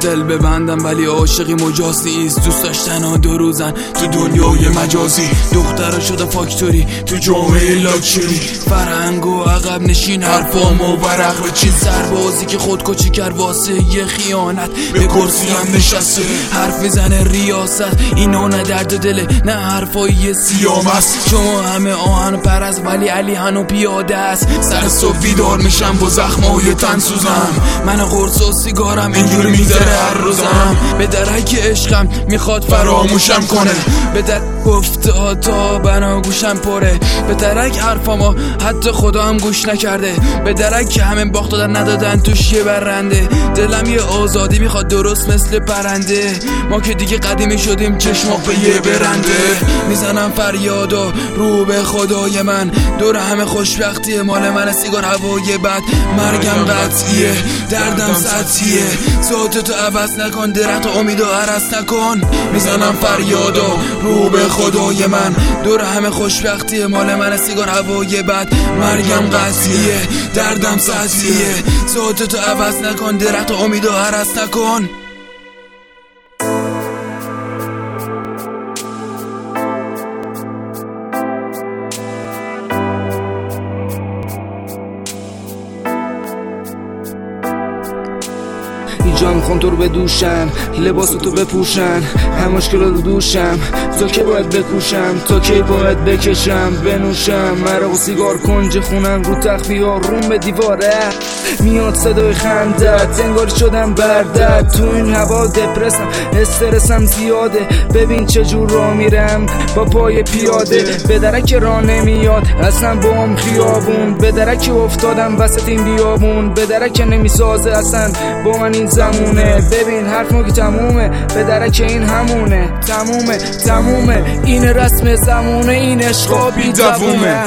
دل ببندم ولی عاشقی مجاز نیست دوست داشتن ها دو روزن. تو دنیای مجازی. دختر شده فاکتوری. تو جامعه لاکچری. فرهنگ و عقب نشین حرفام و ورق به چین. سربازی که خودکشی کرد واسه یه خیانت. به کرسی هم نشسته. حرف زن ریاست. اینو نه درد دله نه حرفای سیام است. شما همه آهن پرست ولی علی هنو پیاده است. سر صبح بیدار میشم با زخمای تن سوزم. من قرص و سیگارم اینجوری می‌ذاره هر روزم. به درک عشقم می‌خواد فراموشم کنه. به در گفته تا بنا گوشم پره. به درک حرفامو حتی خدا هم گوش نکرده. به درک که همه باخت دادن ندادن توش یه برنده. دلم یه آزادی می‌خواد درست مثل پرنده. ما که دیگه قدیمی شدیم چشم به یه برنده. می‌زنم فریاد و رو به خدای من. دور همه خوشبختی مال من سیگار هوای بد. مرگم قطعیه دردم سطحیه. تو عوض نکن درخت امید و عرص نکن. می‌زنم فریاد و رو به خدای من. دور همه خوشبختی مال من سیگار هوای بد. مرگم قطعیه دردم سطحیه. تو عوض نکن درخت امید و عرص نکن. اینجا می‌خوام تو رو بدوشن لباس تو بپوشن هم مشکل رو دوشم. تو که باید بکوشم تا که باید بکشم بنوشم. مرا و سیگار کنج خونم رو تخفی ها روم به دیواره. میاد صدای خندت. انگار شدم بردت. تو این هوا دپرسم. استرسم زیاده. ببین چجور را میرم. با پای پیاده. به درک را نمیاد. اصلا با هم خیابون. به درک افتادم وسط این بیابون. به درک نمی‌سازه. اصلا با من این زمونه. ببین حرف که تمومه. به درک این همونه. تمومه. تمومه. این رسم زمونه. این عشقا بی دوومه